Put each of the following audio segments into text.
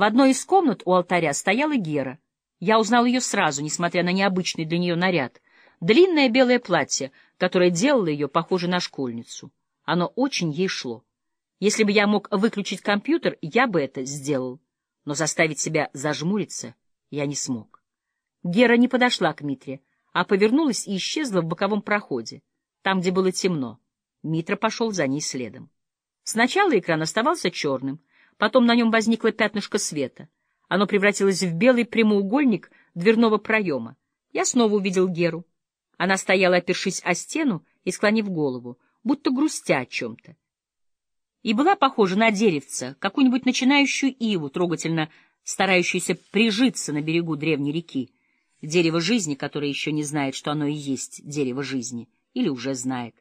В одной из комнат у алтаря стояла Гера. Я узнал ее сразу, несмотря на необычный для нее наряд. Длинное белое платье, которое делало ее похожей на школьницу. Оно очень ей шло. Если бы я мог выключить компьютер, я бы это сделал. Но заставить себя зажмуриться я не смог. Гера не подошла к Митре, а повернулась и исчезла в боковом проходе, там, где было темно. Митра пошел за ней следом. Сначала экран оставался черным, потом на нем возникло пятнышко света. Оно превратилось в белый прямоугольник дверного проема. Я снова увидел Геру. Она стояла, опершись о стену и склонив голову, будто грустя о чем-то. И была похожа на деревце, какую-нибудь начинающую иву, трогательно старающуюся прижиться на берегу древней реки. Дерево жизни, которое еще не знает, что оно и есть дерево жизни, или уже знает.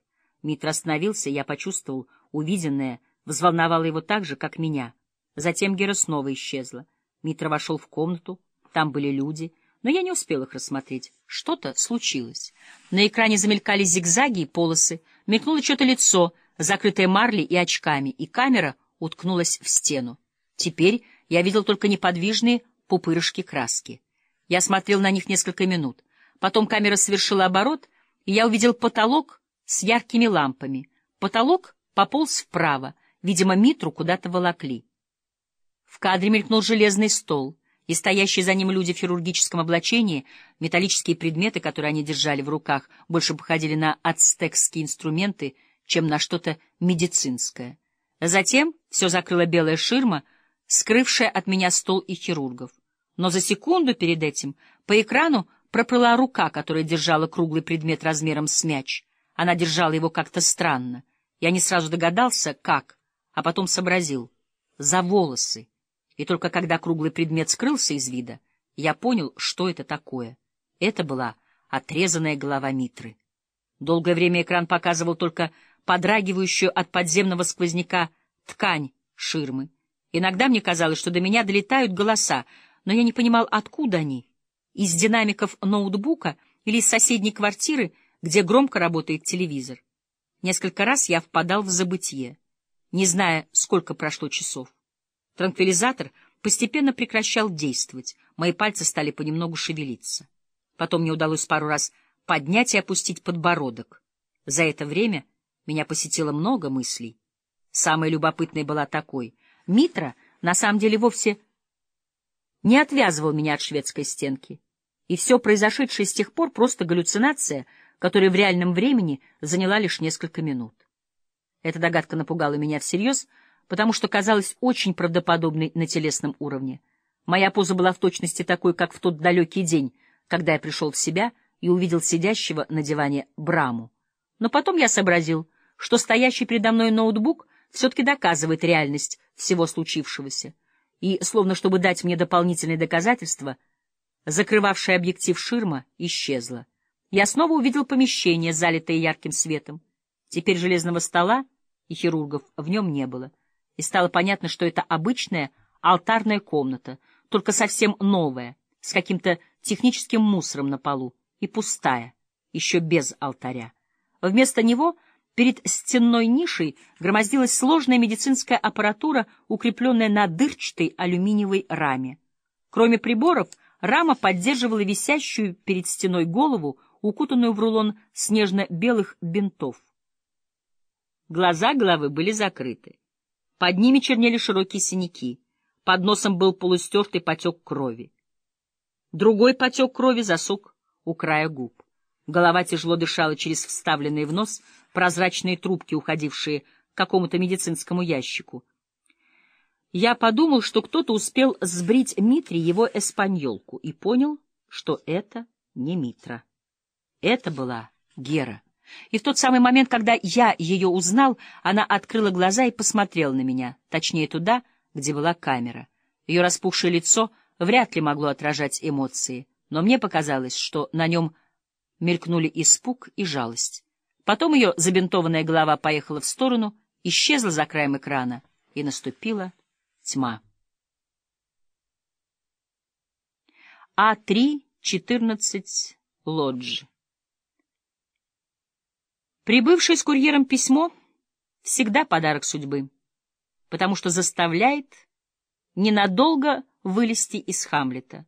Митр остановился, я почувствовал, увиденное взволновало его так же, как меня. Затем Гера снова исчезла. Митра вошел в комнату, там были люди, но я не успел их рассмотреть. Что-то случилось. На экране замелькали зигзаги и полосы, мелькнуло что-то лицо, закрытое марлей и очками, и камера уткнулась в стену. Теперь я видел только неподвижные пупырышки краски. Я смотрел на них несколько минут. Потом камера совершила оборот, и я увидел потолок с яркими лампами. Потолок пополз вправо, видимо, Митру куда-то волокли. В кадре мелькнул железный стол — и стоящие за ним люди в хирургическом облачении, металлические предметы, которые они держали в руках, больше походили на ацтекские инструменты, чем на что-то медицинское. Затем все закрыла белая ширма, скрывшая от меня стол и хирургов. Но за секунду перед этим по экрану проплыла рука, которая держала круглый предмет размером с мяч. Она держала его как-то странно. Я не сразу догадался, как, а потом сообразил. За волосы и только когда круглый предмет скрылся из вида, я понял, что это такое. Это была отрезанная голова Митры. Долгое время экран показывал только подрагивающую от подземного сквозняка ткань ширмы. Иногда мне казалось, что до меня долетают голоса, но я не понимал, откуда они. Из динамиков ноутбука или из соседней квартиры, где громко работает телевизор. Несколько раз я впадал в забытье, не зная, сколько прошло часов. Транквилизатор постепенно прекращал действовать, мои пальцы стали понемногу шевелиться. Потом мне удалось пару раз поднять и опустить подбородок. За это время меня посетило много мыслей. Самая любопытная была такой. Митра на самом деле вовсе не отвязывал меня от шведской стенки. И все произошедшее с тех пор просто галлюцинация, которая в реальном времени заняла лишь несколько минут. Эта догадка напугала меня всерьез — потому что казалась очень правдоподобной на телесном уровне. Моя поза была в точности такой, как в тот далекий день, когда я пришел в себя и увидел сидящего на диване Браму. Но потом я сообразил, что стоящий передо мной ноутбук все-таки доказывает реальность всего случившегося. И, словно чтобы дать мне дополнительные доказательства, закрывавшая объектив ширма исчезла. Я снова увидел помещение, залитое ярким светом. Теперь железного стола и хирургов в нем не было и стало понятно, что это обычная алтарная комната, только совсем новая, с каким-то техническим мусором на полу, и пустая, еще без алтаря. Вместо него перед стенной нишей громоздилась сложная медицинская аппаратура, укрепленная на дырчатой алюминиевой раме. Кроме приборов, рама поддерживала висящую перед стеной голову, укутанную в рулон снежно-белых бинтов. Глаза головы были закрыты. Под ними чернели широкие синяки. Под носом был полустертый потек крови. Другой потек крови засук у края губ. Голова тяжело дышала через вставленные в нос прозрачные трубки, уходившие к какому-то медицинскому ящику. Я подумал, что кто-то успел сбрить Митре его эспаньолку, и понял, что это не Митра. Это была Гера. И в тот самый момент, когда я ее узнал, она открыла глаза и посмотрела на меня, точнее туда, где была камера. Ее распухшее лицо вряд ли могло отражать эмоции, но мне показалось, что на нем мелькнули испуг и жалость. Потом ее забинтованная голова поехала в сторону, исчезла за краем экрана, и наступила тьма. А3-14 Лодж Прибывшее с курьером письмо — всегда подарок судьбы, потому что заставляет ненадолго вылезти из Хамлета.